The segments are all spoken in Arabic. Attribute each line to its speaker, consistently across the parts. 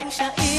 Speaker 1: puxa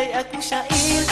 Speaker 1: هيئة مشاعيل